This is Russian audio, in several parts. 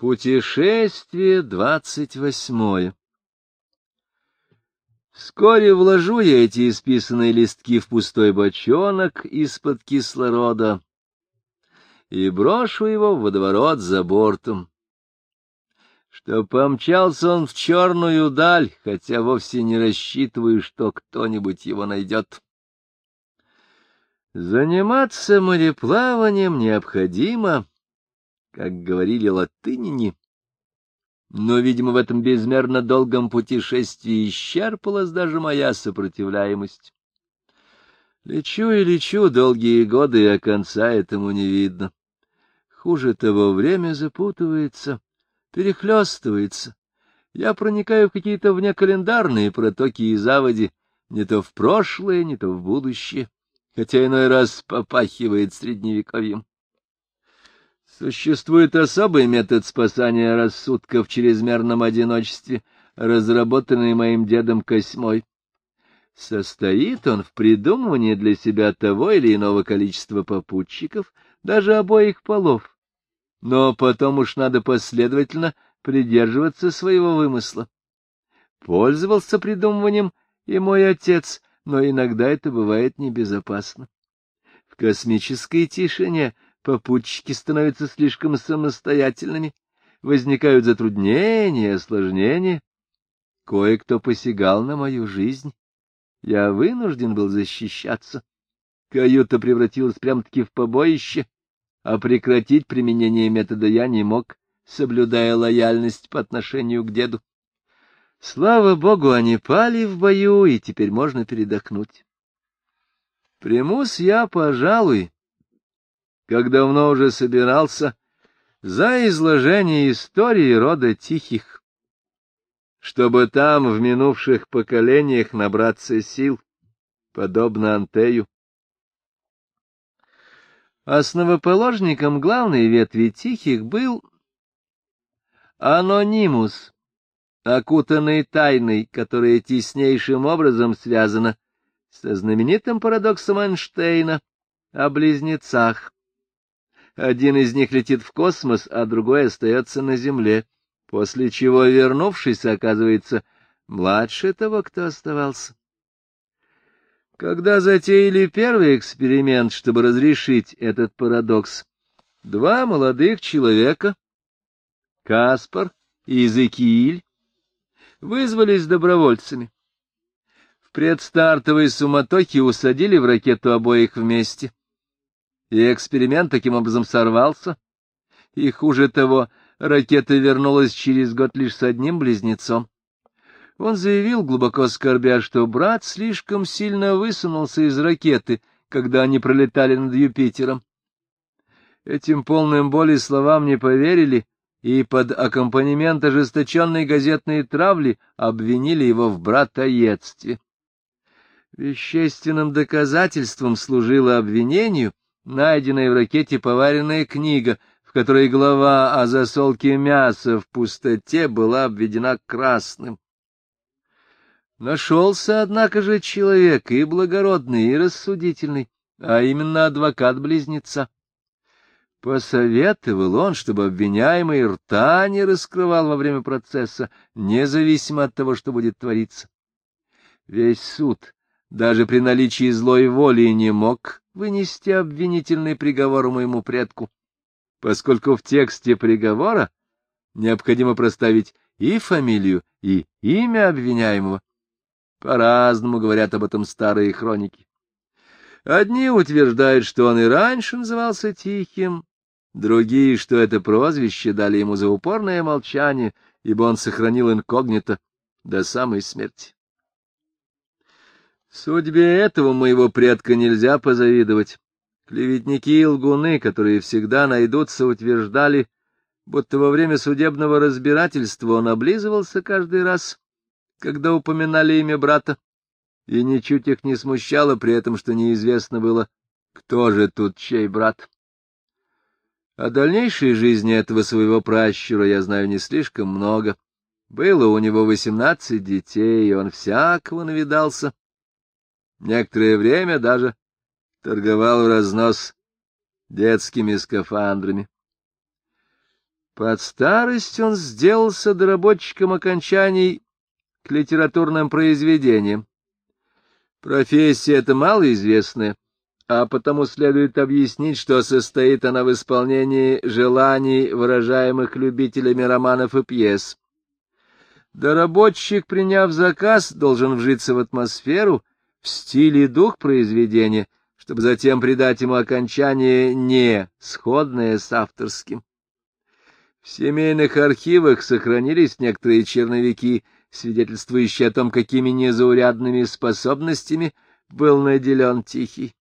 Путешествие двадцать восьмое Вскоре вложу я эти исписанные листки в пустой бочонок из-под кислорода и брошу его в водоворот за бортом. Что помчался он в черную даль, хотя вовсе не рассчитываю, что кто-нибудь его найдет. Заниматься мореплаванием необходимо, как говорили латынине, но, видимо, в этом безмерно долгом путешествии исчерпалась даже моя сопротивляемость. Лечу и лечу долгие годы, а конца этому не видно. Хуже того, время запутывается, перехлестывается. Я проникаю в какие-то внекалендарные протоки и заводи, не то в прошлое, не то в будущее, хотя иной раз попахивает средневековьем. Существует особый метод спасания рассудка в чрезмерном одиночестве, разработанный моим дедом Косьмой. Состоит он в придумывании для себя того или иного количества попутчиков, даже обоих полов. Но потом уж надо последовательно придерживаться своего вымысла. Пользовался придумыванием и мой отец, но иногда это бывает небезопасно. В космической тишине — попутчики становятся слишком самостоятельными, возникают затруднения, осложнения. Кое-кто посягал на мою жизнь. Я вынужден был защищаться. Каюта превратилась прям-таки в побоище, а прекратить применение метода я не мог, соблюдая лояльность по отношению к деду. Слава богу, они пали в бою, и теперь можно передохнуть. Примусь я, пожалуй, как давно уже собирался, за изложение истории рода Тихих, чтобы там в минувших поколениях набраться сил, подобно Антею. Основоположником главной ветви Тихих был Анонимус, окутанный тайной, которая теснейшим образом связана со знаменитым парадоксом Эйнштейна о близнецах один из них летит в космос, а другой остается на Земле, после чего, вернувшись, оказывается младше того, кто оставался. Когда затеяли первый эксперимент, чтобы разрешить этот парадокс, два молодых человека, Каспар и Изекииль, вызвались добровольцами. В предстартовой суматохе усадили в ракету обоих вместе — и эксперимент таким образом сорвался. И хуже того, ракета вернулась через год лишь с одним близнецом. Он заявил, глубоко скорбя, что брат слишком сильно высунулся из ракеты, когда они пролетали над Юпитером. Этим полным боли словам не поверили, и под аккомпанемент ожесточенной газетной травли обвинили его в братоедстве. Вещественным доказательством служило обвинению, найденная в ракете поваренная книга, в которой глава о засолке мяса в пустоте была обведена красным. Нашелся, однако же, человек и благородный, и рассудительный, а именно адвокат-близнеца. Посоветовал он, чтобы обвиняемый рта не раскрывал во время процесса, независимо от того, что будет твориться. Весь суд, даже при наличии злой воли, не мог вынести обвинительный приговор моему предку, поскольку в тексте приговора необходимо проставить и фамилию, и имя обвиняемого. По-разному говорят об этом старые хроники. Одни утверждают, что он и раньше назывался Тихим, другие, что это прозвище дали ему за упорное молчание, ибо он сохранил инкогнито до самой смерти. Судьбе этого моего предка нельзя позавидовать. Клеветники и лгуны, которые всегда найдутся, утверждали, будто во время судебного разбирательства он облизывался каждый раз, когда упоминали имя брата, и ничуть их не смущало при этом, что неизвестно было, кто же тут чей брат. О дальнейшей жизни этого своего пращура я знаю не слишком много. Было у него восемнадцать детей, и он всякого навидался Некоторое время даже торговал в разнос детскими скафандрами. Под старость он сделался доработчиком окончаний к литературным произведениям. Профессия эта малоизвестная, а потому следует объяснить, что состоит она в исполнении желаний, выражаемых любителями романов и пьес. Доработчик, приняв заказ, должен вжиться в атмосферу, в стиль и дух произведения, чтобы затем придать ему окончание не сходное с авторским. В семейных архивах сохранились некоторые черновики, свидетельствующие о том, какими незаурядными способностями был наделен Тихий.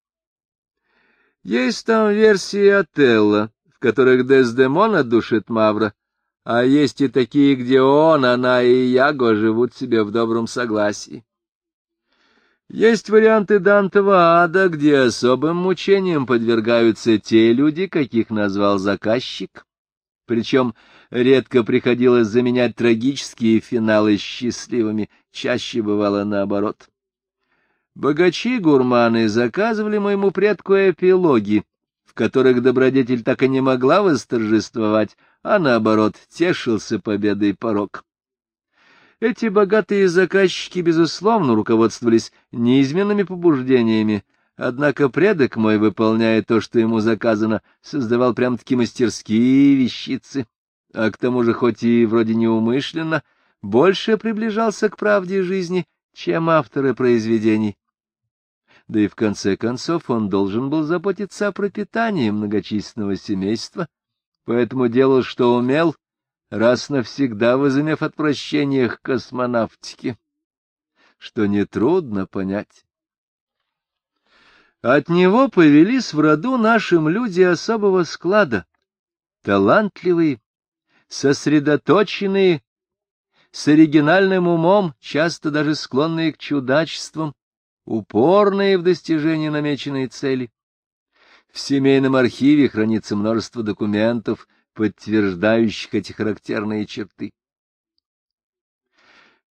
Есть там версии Отелло, в которых Дездемона душит Мавра, а есть и такие, где он, она и Яго живут себе в добром согласии. Есть варианты Дантова ада, где особым мучением подвергаются те люди, каких назвал заказчик. Причем редко приходилось заменять трагические финалы счастливыми, чаще бывало наоборот. Богачи-гурманы заказывали моему предку эпилоги, в которых добродетель так и не могла восторжествовать, а наоборот тешился победой порог. Эти богатые заказчики, безусловно, руководствовались неизменными побуждениями, однако предок мой, выполняя то, что ему заказано, создавал прям-таки мастерские вещицы, а к тому же, хоть и вроде неумышленно, больше приближался к правде жизни, чем авторы произведений. Да и в конце концов он должен был заботиться о пропитании многочисленного семейства, поэтому делал, что умел, раз навсегда возымев отвращение к космонавтике, что нетрудно понять. От него повелись в роду нашим люди особого склада, талантливые, сосредоточенные, с оригинальным умом, часто даже склонные к чудачествам, упорные в достижении намеченной цели. В семейном архиве хранится множество документов — подтверждающих эти характерные черты.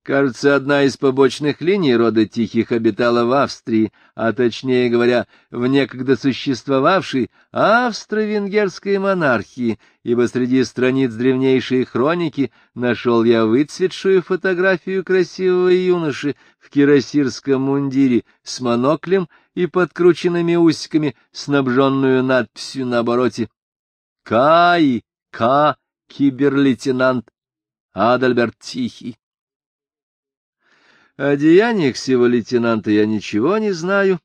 Кажется, одна из побочных линий рода Тихих обитала в Австрии, а точнее говоря, в некогда существовавшей австро-венгерской монархии, ибо среди страниц древнейшей хроники нашел я выцветшую фотографию красивого юноши в кирасирском мундире с моноклем и подкрученными усиками, снабженную надписью на обороте «Кай к. Киберлейтенант Адальберт Тихий. О деяниях сего лейтенанта я ничего не знаю,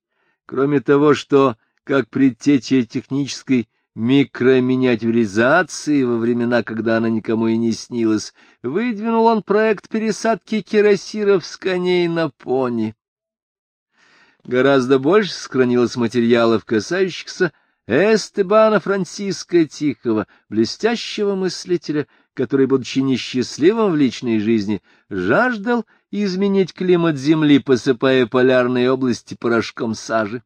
кроме того, что, как предтеча технической микроминиатюризации во времена, когда она никому и не снилась, выдвинул он проект пересадки кирасиров с коней на пони. Гораздо больше сохранилось материалов, касающихся Эстебана Франциска Тихого, блестящего мыслителя, который, будучи несчастливым в личной жизни, жаждал изменить климат Земли, посыпая полярные области порошком сажи.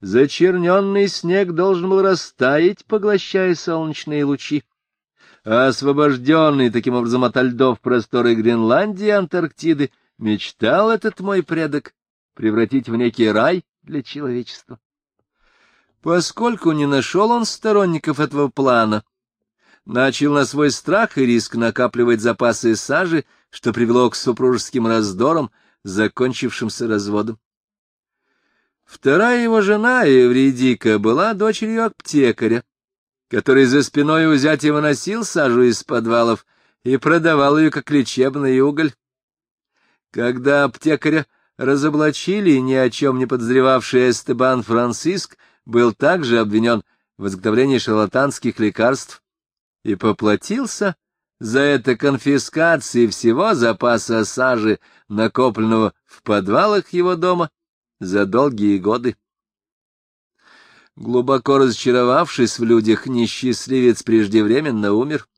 Зачерненный снег должен был растаять, поглощая солнечные лучи. А освобожденный таким образом от льдов просторы Гренландии и Антарктиды, мечтал этот мой предок превратить в некий рай для человечества. Поскольку не нашел он сторонников этого плана, начал на свой страх и риск накапливать запасы сажи, что привело к супружеским раздорам, закончившимся разводом. Вторая его жена, Евредика, была дочерью аптекаря, который за спиной у зятя выносил сажу из подвалов и продавал ее как лечебный уголь. Когда аптекаря разоблачили, ни о чем не подозревавший Эстебан Франциск был также обвинен в изготовлении шарлатанских лекарств и поплатился за это конфискацией всего запаса сажи, накопленного в подвалах его дома за долгие годы. Глубоко разочаровавшись в людях, несчастливец преждевременно умер.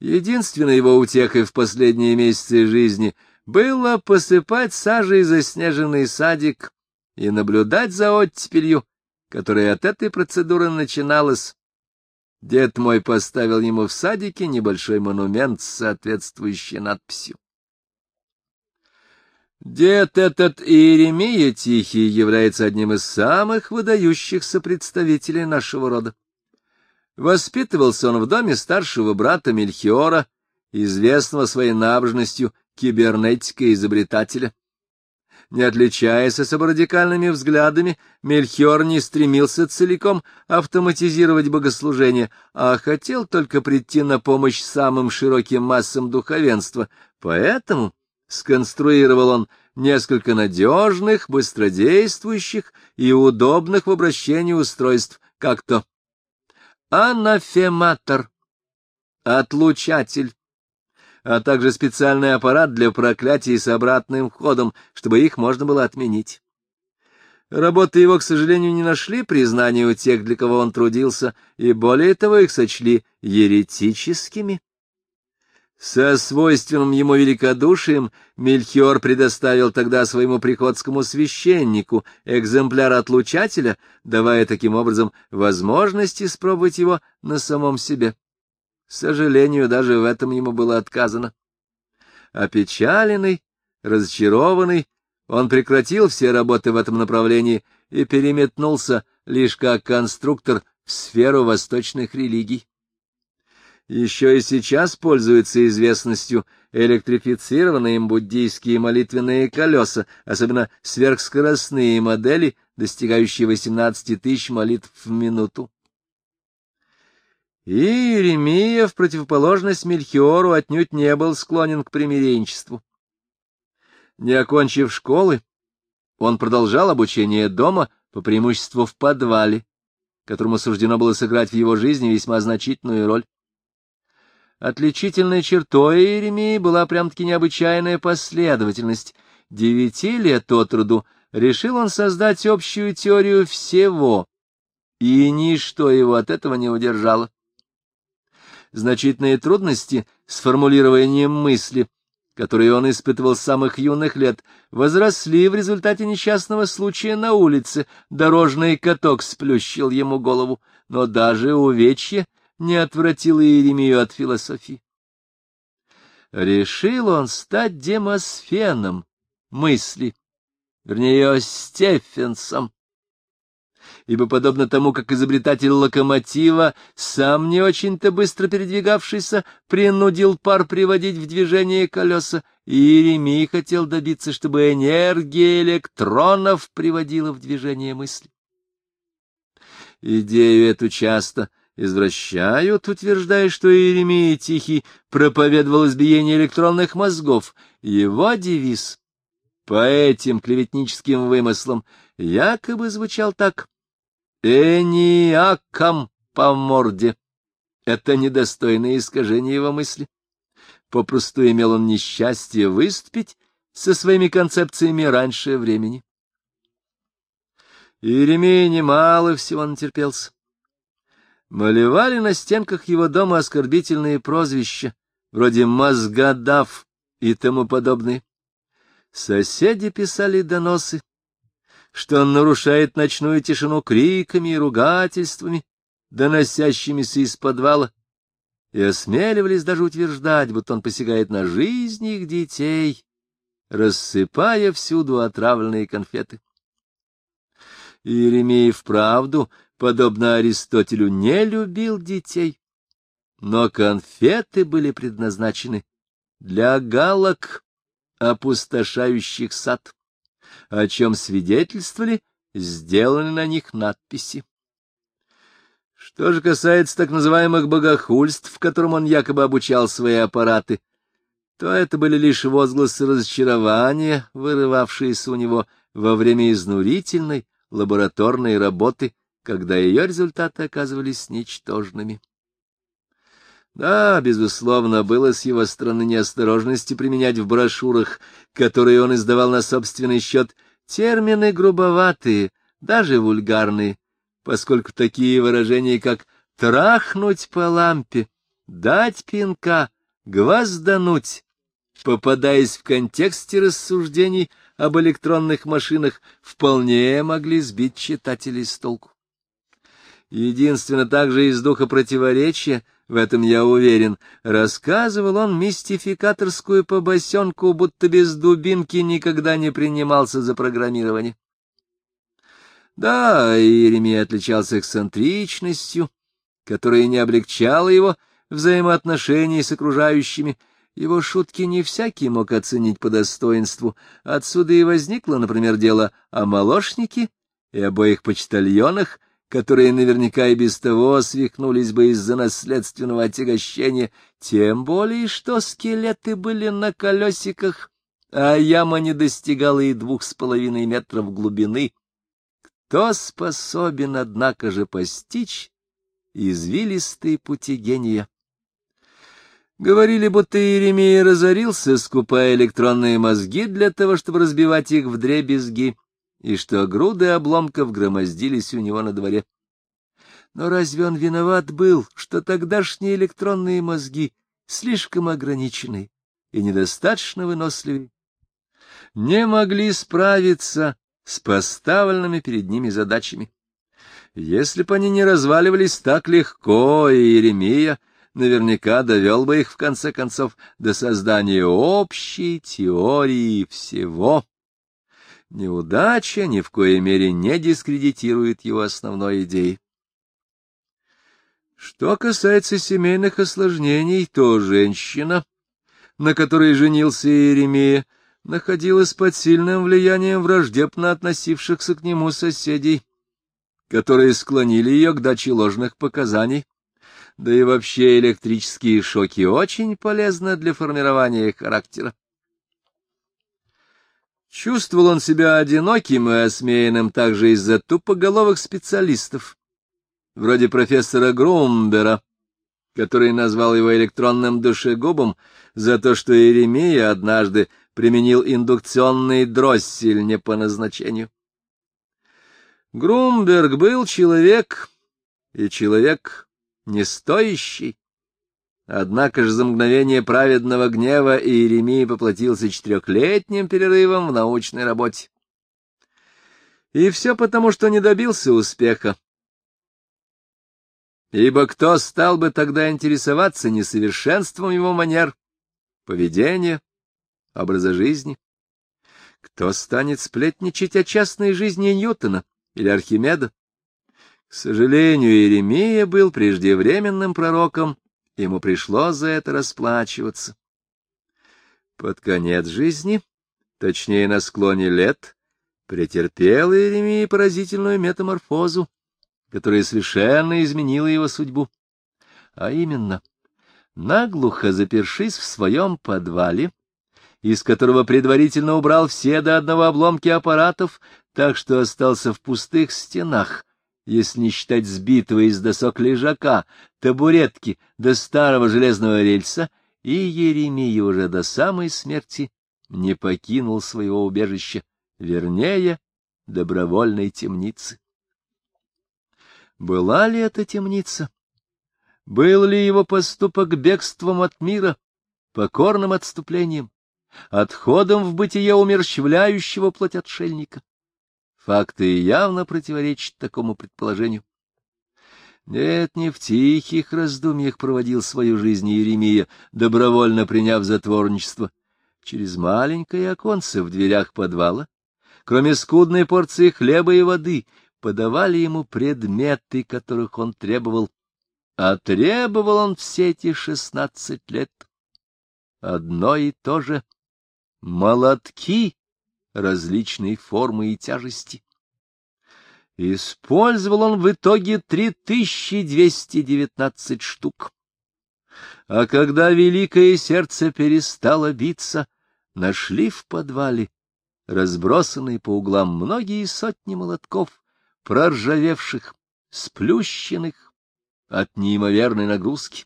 Единственной его утехой в последние месяцы жизни было посыпать сажей заснеженный садик и наблюдать за оттепелью, которая от этой процедуры начиналась. Дед мой поставил ему в садике небольшой монумент с соответствующей надписью. Дед этот Иеремия Тихий является одним из самых выдающихся представителей нашего рода. Воспитывался он в доме старшего брата Мельхиора, известного своей набожностью кибернетика-изобретателя. Не отличаясь особо радикальными взглядами, Мельхиор не стремился целиком автоматизировать богослужение, а хотел только прийти на помощь самым широким массам духовенства, поэтому сконструировал он несколько надежных, быстродействующих и удобных в обращении устройств, как то анафематор, отлучатель, а также специальный аппарат для проклятий с обратным ходом, чтобы их можно было отменить. Работы его, к сожалению, не нашли признания у тех, для кого он трудился, и более того их сочли еретическими. Со свойственным ему великодушием Мельхиор предоставил тогда своему приходскому священнику экземпляр отлучателя, давая таким образом возможность испробовать его на самом себе. Сожалению, даже в этом ему было отказано. Опечаленный, разочарованный, он прекратил все работы в этом направлении и переметнулся лишь как конструктор в сферу восточных религий. Еще и сейчас пользуются известностью электрифицированные им буддийские молитвенные колеса, особенно сверхскоростные модели, достигающие 18 тысяч молитв в минуту. И Иеремия, в противоположность Мельхиору, отнюдь не был склонен к примиренчеству. Не окончив школы, он продолжал обучение дома, по преимуществу в подвале, которому суждено было сыграть в его жизни весьма значительную роль. Отличительной чертой Иеремии была прям-таки необычайная последовательность. Девяти лет от роду решил он создать общую теорию всего, и ничто его от этого не удержало. Значительные трудности с формулированием мысли, которые он испытывал с самых юных лет, возросли в результате несчастного случая на улице. Дорожный каток сплющил ему голову, но даже увечье не отвратило Иеремию от философии. Решил он стать демосфеном мысли, вернее, Стефенсом, ибо, подобно тому, как изобретатель локомотива, сам не очень-то быстро передвигавшийся, принудил пар приводить в движение колеса, и хотел добиться, чтобы энергия электронов приводила в движение мысли. Идею эту часто извращают, утверждая, что Иеремия Тихий проповедовал избиение электронных мозгов. Его девиз по этим клеветническим вымыслам якобы звучал так «Эниакам по морде». Это недостойное искажение его мысли. Попросту имел он несчастье выступить со своими концепциями раньше времени. Иеремия немало всего натерпелся. Малевали на стенках его дома оскорбительные прозвища, вроде «мозгодав» и тому подобные. Соседи писали доносы, что он нарушает ночную тишину криками и ругательствами, доносящимися из подвала, и осмеливались даже утверждать, будто он посягает на жизнь их детей, рассыпая всюду отравленные конфеты. Иеремей вправду подобно Аристотелю, не любил детей, но конфеты были предназначены для галок, опустошающих сад, о чем свидетельствовали сделаны на них надписи. Что же касается так называемых богохульств, которым он якобы обучал свои аппараты, то это были лишь возгласы разочарования, вырывавшиеся у него во время изнурительной лабораторной работы когда ее результаты оказывались ничтожными. Да, безусловно, было с его стороны неосторожности применять в брошюрах, которые он издавал на собственный счет, термины грубоватые, даже вульгарные, поскольку такие выражения, как «трахнуть по лампе», «дать пинка», «гвоздануть», попадаясь в контексте рассуждений об электронных машинах, вполне могли сбить читателей с толку. Единственно также из духа противоречия, в этом я уверен, рассказывал он мистификаторскую побосенку, будто без дубинки никогда не принимался за программирование. Да, Иеремия отличался эксцентричностью, которое не облегчало его взаимоотношений с окружающими, его шутки не всякий мог оценить по достоинству. Отсюда и возникло, например, дело о молочнике и обоих почтальонах, которые наверняка и без того свихнулись бы из-за наследственного отягощения, тем более что скелеты были на колесиках, а яма не достигала и двух с половиной метров глубины. Кто способен, однако же, постичь извилистые пути гения? Говорили, будто Иеремия разорился, скупая электронные мозги для того, чтобы разбивать их в дребезги, и что груды обломков громоздились у него на дворе. Но разве он виноват был, что тогдашние электронные мозги слишком ограничены и недостаточно выносливы? Не могли справиться с поставленными перед ними задачами. Если бы они не разваливались так легко, и Иеремия наверняка довел бы их, в конце концов, до создания общей теории всего. Неудача ни в коей мере не дискредитирует его основной идеи. Что касается семейных осложнений, то женщина, на которой женился Иеремия, находилась под сильным влиянием враждебно относившихся к нему соседей, которые склонили ее к даче ложных показаний да и вообще электрические шоки очень полезны для формирования характера. Чувствовал он себя одиноким и осмеянным также из-за тупоголовых специалистов, вроде профессора Грумбера, который назвал его электронным душегубом за то, что Иеремия однажды применил индукционный дроссель не по назначению. Грумберг был человек, и человек не стоящий. Однако же за мгновение праведного гнева Иеремия поплатился четырехлетним перерывом в научной работе. И все потому, что не добился успеха. Ибо кто стал бы тогда интересоваться несовершенством его манер, поведения, образа жизни? Кто станет сплетничать о частной жизни Ньютона или Архимеда? К сожалению, Иеремия был преждевременным пророком, ему пришлось за это расплачиваться. Под конец жизни, точнее на склоне лет, претерпел Иеремия поразительную метаморфозу, которая совершенно изменила его судьбу. А именно, наглухо запершись в своем подвале, из которого предварительно убрал все до одного обломки аппаратов, так что остался в пустых стенах, если не считать сбитого из досок лежака, табуретки до старого железного рельса, и Еремия уже до самой смерти не покинул своего убежища, вернее, добровольной темницы. Была ли это темница? Был ли его поступок бегством от мира, покорным отступлением, отходом в бытие умерщвляющего плоть отшельника? Факты явно противоречат такому предположению. Нет, не в тихих раздумьях проводил свою жизнь Еремия, добровольно приняв затворничество. Через маленькое оконце в дверях подвала, кроме скудной порции хлеба и воды, подавали ему предметы, которых он требовал. А требовал он все эти шестнадцать лет. Одно и то же — молотки различной формы и тяжести. Использовал он в итоге 3219 штук. А когда великое сердце перестало биться, нашли в подвале разбросанные по углам многие сотни молотков, проржавевших, сплющенных от неимоверной нагрузки.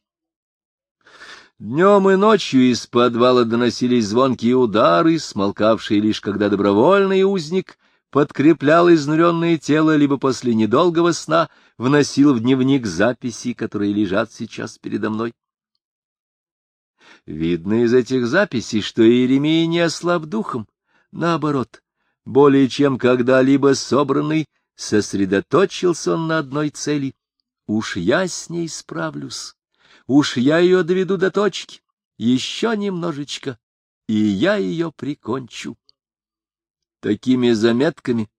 Днем и ночью из подвала доносились звонкие удары, смолкавшие лишь когда добровольный узник подкреплял изнуренное тело, либо после недолгого сна вносил в дневник записи, которые лежат сейчас передо мной. Видно из этих записей, что Иеремия не ослаб духом, наоборот, более чем когда-либо собранный, сосредоточился он на одной цели — уж я с ней справлюсь. Уж я ее доведу до точки, еще немножечко, и я ее прикончу. Такими заметками,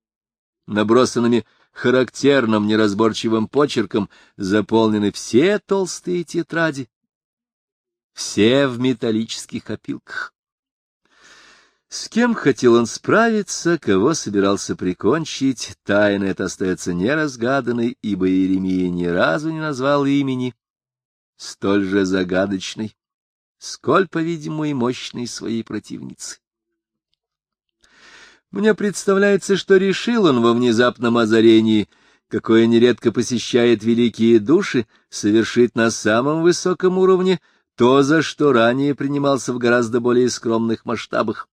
набросанными характерным неразборчивым почерком заполнены все толстые тетради, все в металлических опилках. С кем хотел он справиться, кого собирался прикончить, тайна эта остается неразгаданной, ибо Иеремия ни разу не назвал имени, столь же загадочной, сколь, по-видимому, и мощной своей противницы. Мне представляется, что решил он во внезапном озарении, какое нередко посещает великие души, совершить на самом высоком уровне то, за что ранее принимался в гораздо более скромных масштабах.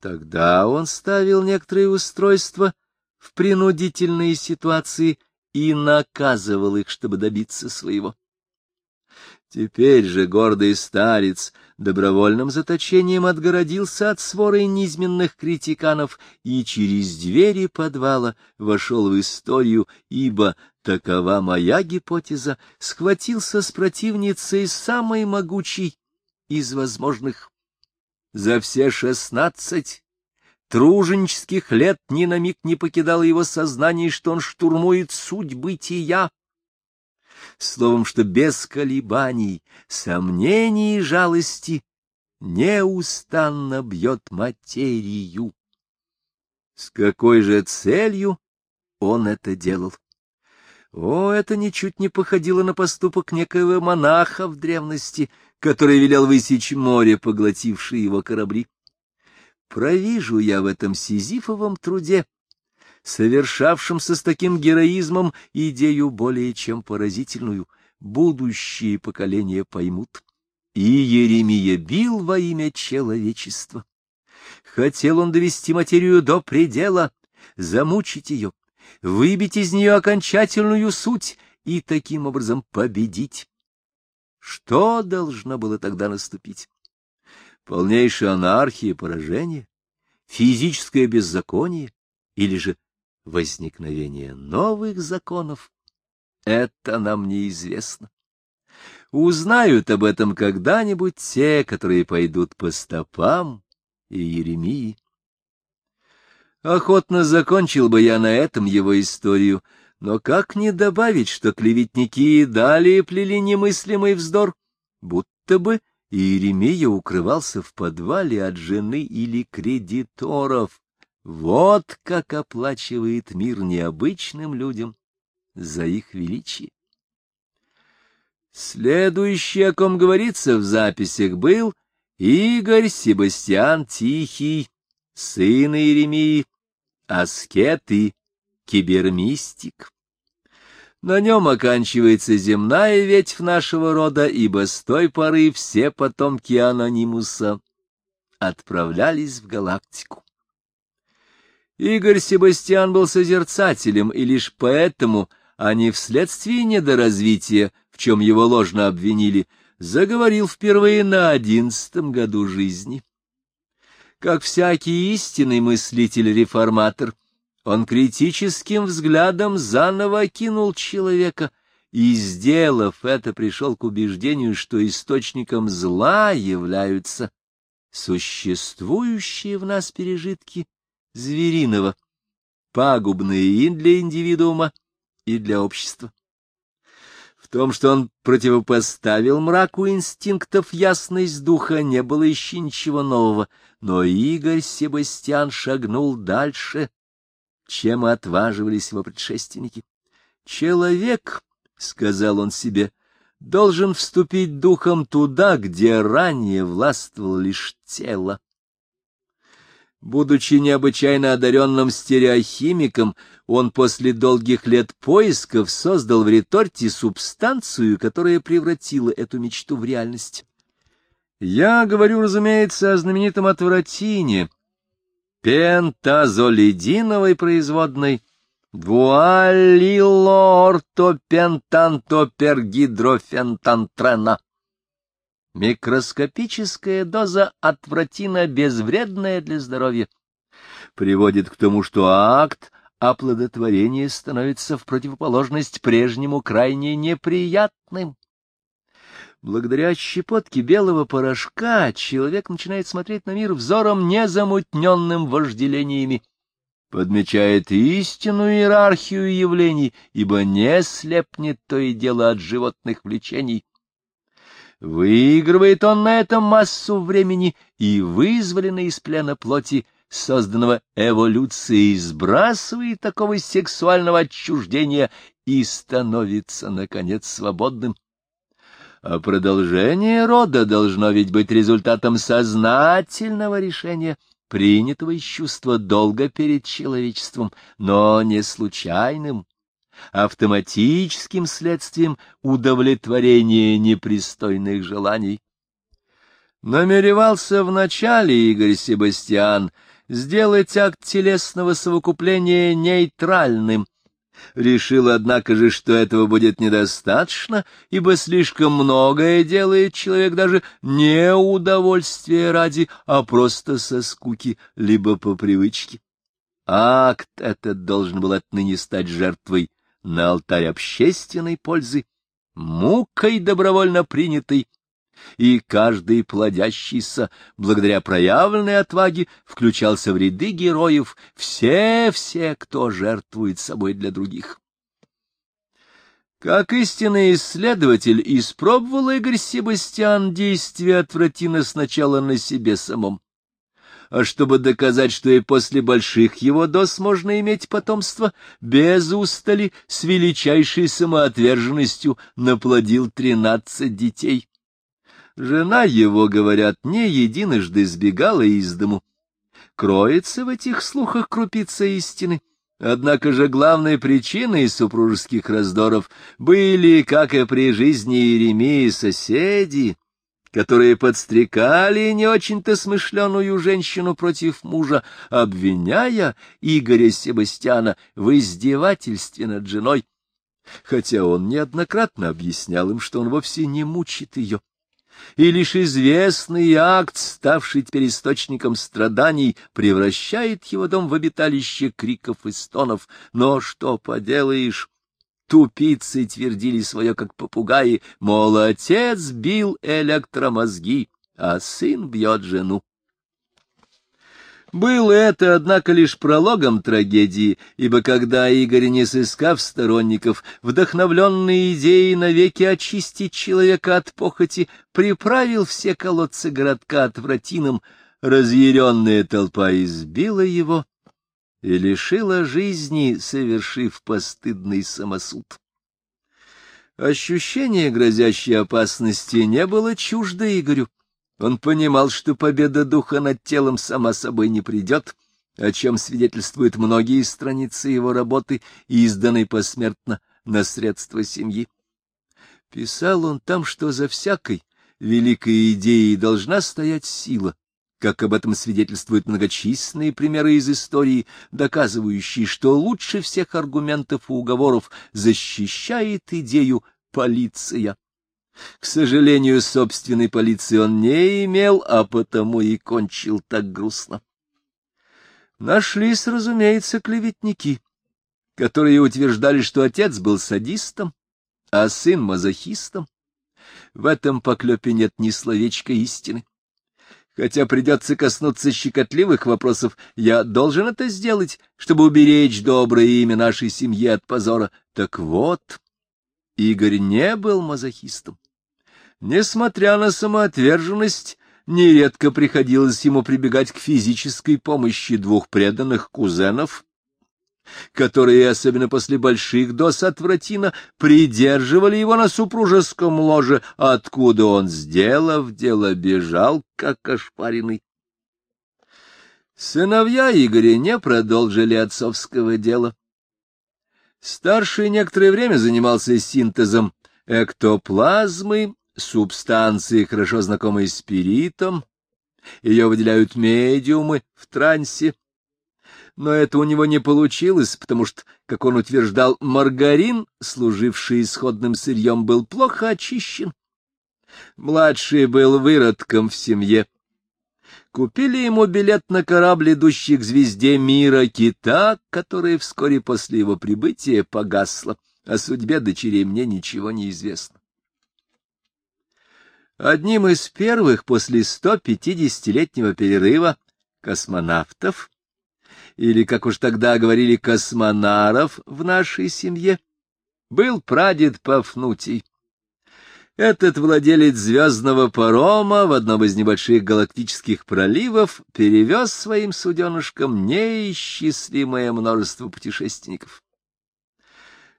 Тогда он ставил некоторые устройства в принудительные ситуации и наказывал их, чтобы добиться своего. Теперь же гордый старец добровольным заточением отгородился от своры низменных критиканов и через двери подвала вошел в историю, ибо, такова моя гипотеза, схватился с противницей самой могучей из возможных за все шестнадцать труженических лет ни на миг не покидало его сознание, что он штурмует суть бытия. Словом, что без колебаний, сомнений и жалости неустанно бьет материю. С какой же целью он это делал? О, это ничуть не походило на поступок некоего монаха в древности, который велел высечь море, поглотившее его корабли. Провижу я в этом сизифовом труде, совершавшемся с таким героизмом, идею более чем поразительную, будущие поколения поймут. И Еремия бил во имя человечества. Хотел он довести материю до предела, замучить ее, выбить из нее окончательную суть и таким образом победить. Что должно было тогда наступить? Полнейшая анархия, поражение, физическое беззаконие или же возникновение новых законов? Это нам неизвестно. Узнают об этом когда-нибудь те, которые пойдут по стопам и Еремии. Охотно закончил бы я на этом его историю, но как не добавить, что клеветники далее плели немыслимый вздор, будто бы Иеремия укрывался в подвале от жены или кредиторов. Вот как оплачивает мир необычным людям за их величие. Следующий, о ком говорится в записях, был Игорь Себастьян Тихий, сын Иеремии, аскет и кибермистик. На нем оканчивается земная ветвь нашего рода, ибо с той поры все потомки анонимуса отправлялись в галактику. Игорь Себастьян был созерцателем, и лишь поэтому, а не вследствие недоразвития, в чем его ложно обвинили, заговорил впервые на одиннадцатом году жизни. Как всякий истинный мыслитель-реформатор, он критическим взглядом заново кинул человека и, сделав это, пришел к убеждению, что источником зла являются существующие в нас пережитки звериного, пагубные и для индивидуума, и для общества том, что он противопоставил мраку инстинктов ясность духа, не было еще ничего нового, но Игорь Себастьян шагнул дальше, чем отваживались его предшественники. «Человек, — сказал он себе, — должен вступить духом туда, где ранее властвовал лишь тело. Будучи необычайно одаренным стереохимиком, он после долгих лет поисков создал в реторте субстанцию, которая превратила эту мечту в реальность. Я говорю, разумеется, о знаменитом отвратине, пентазолидиновой производной двуалилортопентантопергидрофентантрена. Микроскопическая доза отвратина безвредная для здоровья приводит к тому, что акт оплодотворения становится в противоположность прежнему крайне неприятным. Благодаря щепотке белого порошка человек начинает смотреть на мир взором, незамутненным вожделениями. подмечает истинную иерархию явлений, ибо не слепнет то и дело от животных влечений. Выигрывает он на этом массу времени и, вызволенный из плена плоти, созданного эволюцией, сбрасывает такого сексуального отчуждения и становится, наконец, свободным. А продолжение рода должно ведь быть результатом сознательного решения, принятого из чувства долга перед человечеством, но не случайным, автоматическим следствием удовлетворения непристойных желаний. Намеревался вначале Игорь Себастьян сделать акт телесного совокупления нейтральным, Решил, однако же, что этого будет недостаточно, ибо слишком многое делает человек даже не удовольствия ради, а просто со скуки, либо по привычке. Акт этот должен был отныне стать жертвой на алтарь общественной пользы, мукой добровольно принятой и каждый плодящийся, благодаря проявленной отваге, включался в ряды героев, все-все, кто жертвует собой для других. Как истинный исследователь, испробовал Игорь Себастьян действия отвратина сначала на себе самом. А чтобы доказать, что и после больших его доз можно иметь потомство, без устали, с величайшей самоотверженностью наплодил тринадцать детей. Жена его, говорят, не единожды сбегала из дому. Кроется в этих слухах крупица истины. Однако же главной причиной супружеских раздоров были, как и при жизни Иеремии, соседи, которые подстрекали не очень-то смышленую женщину против мужа, обвиняя Игоря Себастьяна в издевательстве над женой, хотя он неоднократно объяснял им, что он вовсе не мучит ее и лишь известный акт, ставший теперь источником страданий, превращает его дом в обиталище криков и стонов. Но что поделаешь? Тупицы твердили свое, как попугаи, мол, отец бил электромозги, а сын бьет жену. Было это, однако, лишь прологом трагедии, ибо когда Игорь, не сыскав сторонников, вдохновленный идеей навеки очистить человека от похоти, приправил все колодцы городка отвратином, разъяренная толпа избила его и лишила жизни, совершив постыдный самосуд. Ощущение грозящей опасности не было чуждо Игорю. Он понимал, что победа духа над телом сама собой не придет, о чем свидетельствуют многие страницы его работы, изданной посмертно на средства семьи. Писал он там, что за всякой великой идеей должна стоять сила, как об этом свидетельствуют многочисленные примеры из истории, доказывающие, что лучше всех аргументов и уговоров защищает идею полиция. К сожалению, собственной полиции он не имел, а потому и кончил так грустно. Нашлись, разумеется, клеветники, которые утверждали, что отец был садистом, а сын — мазохистом. В этом поклепе нет ни словечка истины. Хотя придется коснуться щекотливых вопросов, я должен это сделать, чтобы уберечь доброе имя нашей семьи от позора. Так вот, Игорь не был мазохистом. Несмотря на самоотверженность, нередко приходилось ему прибегать к физической помощи двух преданных кузенов, которые, особенно после больших доз отвратина, придерживали его на супружеском ложе, откуда он, сделав дело, бежал, как ошпаренный. Сыновья Игоря не продолжили отцовского дела. Старший некоторое время занимался синтезом эктоплазмы, субстанции, хорошо знакомой спиритом, ее выделяют медиумы в трансе. Но это у него не получилось, потому что, как он утверждал, маргарин, служивший исходным сырьем, был плохо очищен. Младший был выродком в семье. Купили ему билет на корабль, идущий к звезде мира кита, которая вскоре после его прибытия погасла. О судьбе дочерей мне ничего не известно. Одним из первых после 150-летнего перерыва космонавтов или, как уж тогда говорили, космонаров в нашей семье, был прадед Пафнутий. Этот владелец звездного парома в одном из небольших галактических проливов перевез своим суденышкам неисчислимое множество путешественников.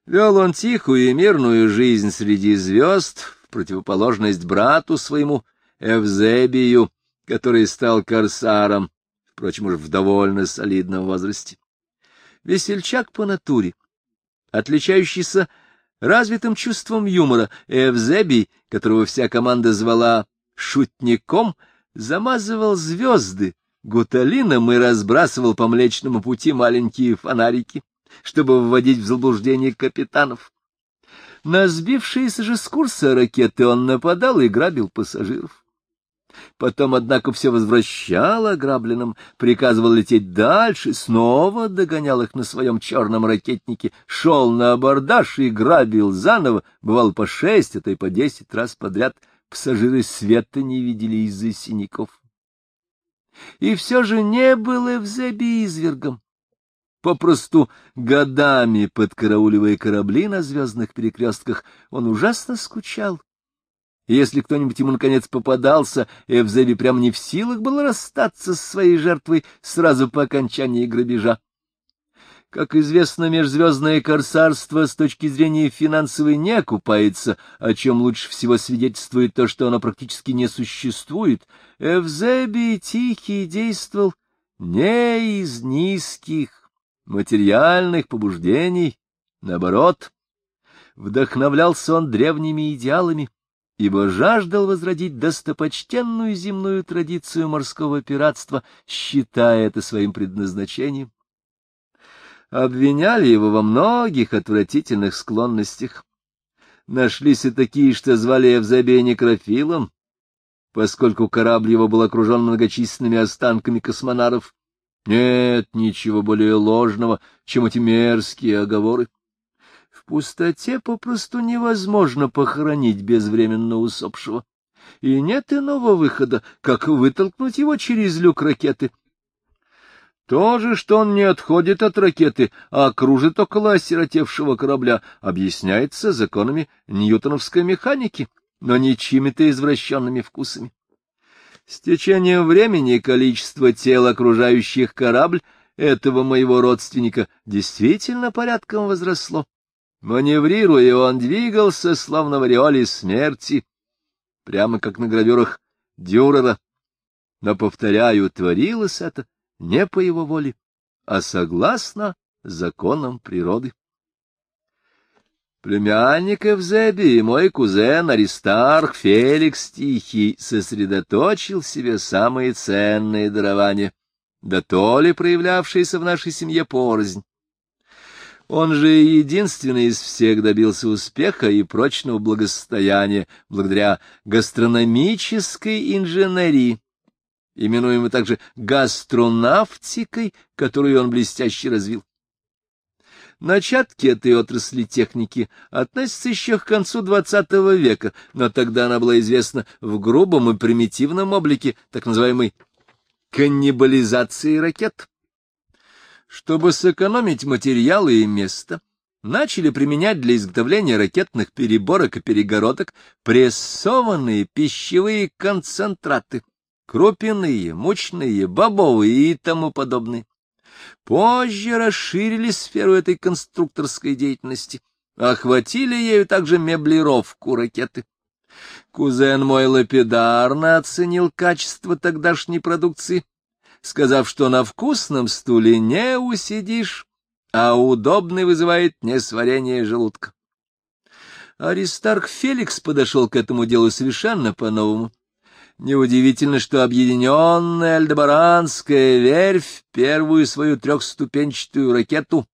Вел он тихую и мирную жизнь среди звезд, в противоположность брату своему Эвзебию, который стал корсаром, впрочем, уж в довольно солидном возрасте. Весельчак по натуре, отличающийся развитым чувством юмора, Эвзебий, которого вся команда звала «шутником», замазывал звезды гуталином и разбрасывал по Млечному пути маленькие фонарики, чтобы вводить в заблуждение капитанов. На сбившиеся же с курса ракеты он нападал и грабил пассажиров. Потом, однако, все возвращал ограбленным, приказывал лететь дальше, снова догонял их на своем черном ракетнике, шел на абордаж и грабил заново, бывал по шесть, а то и по десять раз подряд. Пассажиры света не видели из-за синяков. И все же не было в Зебе извергом. Попросту годами подкарауливая корабли на звездных перекрестках, он ужасно скучал и если кто-нибудь ему, наконец, попадался, Эвзеби прямо не в силах был расстаться с своей жертвой сразу по окончании грабежа. Как известно, межзвездное корсарство с точки зрения финансовой не окупается, о чем лучше всего свидетельствует то, что оно практически не существует. Эвзеби Тихий действовал не из низких материальных побуждений, наоборот, вдохновлялся он древними идеалами, ибо жаждал возродить достопочтенную земную традицию морского пиратства, считая это своим предназначением. Обвиняли его во многих отвратительных склонностях. Нашлись и такие, что звали Евзебия некрофилом, поскольку корабль его был окружен многочисленными останками космонаров. Нет ничего более ложного, чем эти мерзкие оговоры. В пустоте попросту невозможно похоронить безвременно усопшего. И нет иного выхода, как вытолкнуть его через люк ракеты. То же, что он не отходит от ракеты, а кружит около осиротевшего корабля, объясняется законами ньютоновской механики, но не чьими-то извращенными вкусами. С течением времени количество тел, окружающих корабль, этого моего родственника действительно порядком возросло. Маневрируя, он двигался, словно в ореоле смерти, прямо как на гравюрах Дюрера. Но, повторяю, творилось это не по его воле, а согласно законам природы. Племянник Эвзеби и мой кузен Аристарх Феликс Тихий сосредоточил в себе самые ценные дарования, да то ли проявлявшиеся в нашей семье порознь. Он же единственный из всех добился успеха и прочного благосостояния благодаря гастрономической инженерии, именуемой также гастронавтикой, которую он блестяще развил. Начатки этой отрасли техники относятся еще к концу XX века, но тогда она была известна в грубом и примитивном облике так называемой каннибализации ракет. Чтобы сэкономить материалы и место, начали применять для изготовления ракетных переборок и перегородок прессованные пищевые концентраты, крупяные, мучные, бобовые и тому подобные. Позже расширили сферу этой конструкторской деятельности, охватили ею также меблировку ракеты. Кузен мой лапидарно оценил качество тогдашней продукции сказав, что на вкусном стуле не усидишь, а удобный вызывает несварение желудка. Аристарх Феликс подошел к этому делу совершенно по-новому. Неудивительно, что объединенная Альдебаранская верфь первую свою трехступенчатую ракету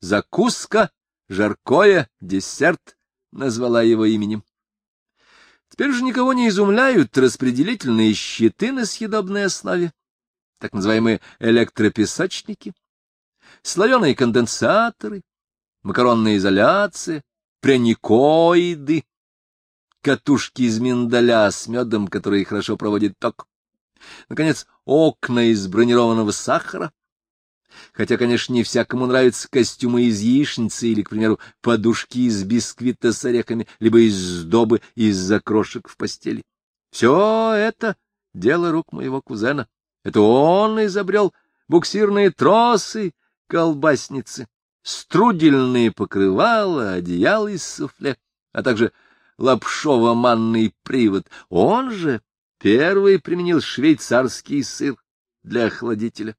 «Закуска», «Жаркое», «Десерт» назвала его именем. Теперь же никого не изумляют распределительные щиты на съедобной основе так называемые электропесочники, слоеные конденсаторы, макаронная изоляция, пряникоиды, катушки из миндаля с медом, которые хорошо проводят ток, наконец, окна из бронированного сахара, Хотя, конечно, не всякому нравятся костюмы из яичницы или, к примеру, подушки из бисквита с орехами, либо из сдобы из закрошек в постели. Все это — дело рук моего кузена. Это он изобрел буксирные тросы, колбасницы, струдельные покрывала, одеяла из суфле, а также лапшово-манный привод. Он же первый применил швейцарский сыр для охладителя.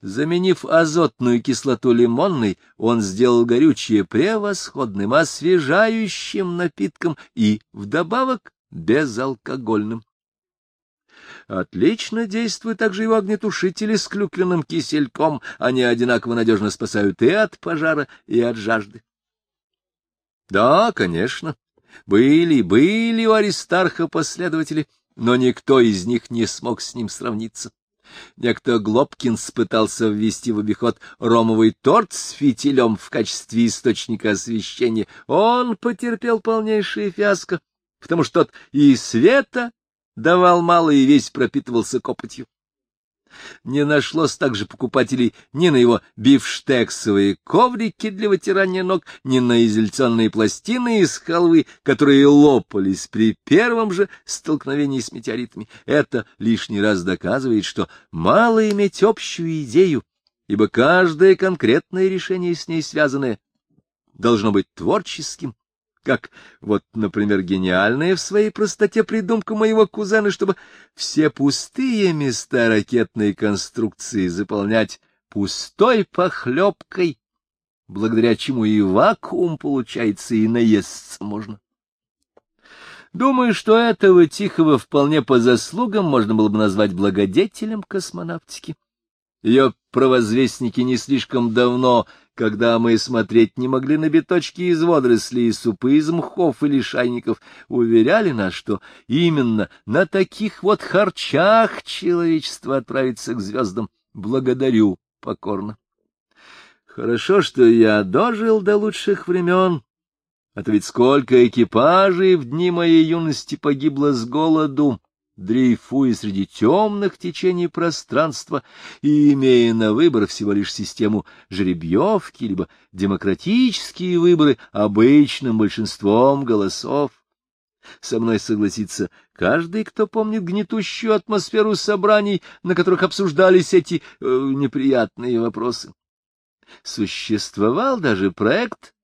Заменив азотную кислоту лимонной, он сделал горючее превосходным, освежающим напитком и, вдобавок, безалкогольным. Отлично действуют также его огнетушители с клюквенным кисельком, они одинаково надежно спасают и от пожара, и от жажды. Да, конечно, были, были у Аристарха последователи, но никто из них не смог с ним сравниться. Некто Глобкинс пытался ввести в обиход ромовый торт с фитилем в качестве источника освещения. Он потерпел полнейшее фиаско, потому что тот и света давал мало и весь пропитывался копотью. Не нашлось также покупателей ни на его бифштексовые коврики для вытирания ног, ни на изоляционные пластины из халвы, которые лопались при первом же столкновении с метеоритами. Это лишний раз доказывает, что мало иметь общую идею, ибо каждое конкретное решение с ней связанное должно быть творческим, как вот, например, гениальная в своей простоте придумка моего кузена, чтобы все пустые места ракетной конструкции заполнять пустой похлебкой, благодаря чему и вакуум получается, и наесться можно. Думаю, что этого Тихого вполне по заслугам можно было бы назвать благодетелем космонавтики. Ее провозвестники не слишком давно когда мы смотреть не могли на биточки из водорослей и супы из мхов или шайников, уверяли нас, что именно на таких вот харчах человечество отправится к звездам. Благодарю покорно. Хорошо, что я дожил до лучших времен, а то ведь сколько экипажей в дни моей юности погибло с голоду, дрейфуя среди темных течений пространства и имея на выбор всего лишь систему жеребьевки, либо демократические выборы обычным большинством голосов. Со мной согласится каждый, кто помнит гнетущую атмосферу собраний, на которых обсуждались эти э, неприятные вопросы. Существовал даже проект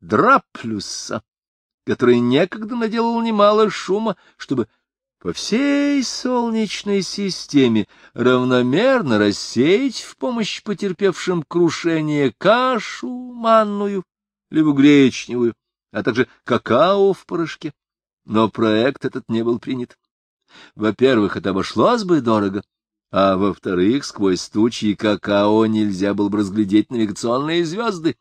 Драплюса, который некогда наделал немало шума, чтобы по всей Солнечной системе равномерно рассеять в помощь потерпевшим крушение кашу манную, либо гречневую, а также какао в порошке. Но проект этот не был принят. Во-первых, это обошлось бы дорого, а во-вторых, сквозь тучи какао нельзя было бы разглядеть навигационные звезды,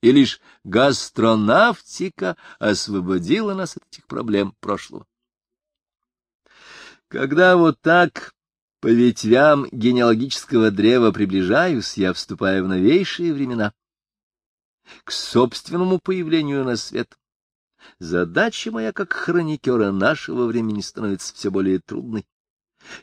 и лишь гастронавтика освободила нас от этих проблем прошлого. Когда вот так по ветвям генеалогического древа приближаюсь, я вступаю в новейшие времена, к собственному появлению на свет. Задача моя, как хроникера нашего времени, становится все более трудной.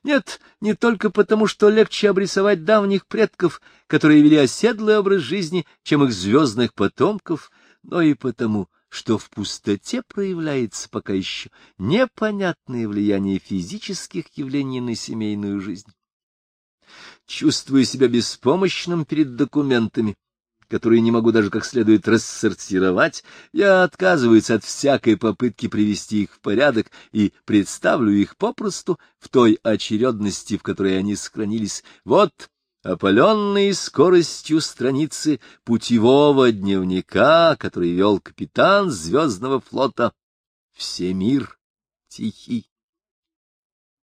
Нет, не только потому, что легче обрисовать давних предков, которые вели оседлый образ жизни, чем их звездных потомков, но и потому, что в пустоте проявляется пока еще непонятное влияние физических явлений на семейную жизнь. Чувствую себя беспомощным перед документами, которые не могу даже как следует рассортировать, я отказываюсь от всякой попытки привести их в порядок и представлю их попросту в той очередности, в которой они сохранились. Вот опаленные скоростью страницы путевого дневника, который вел капитан Звездного флота. Всемир тихий.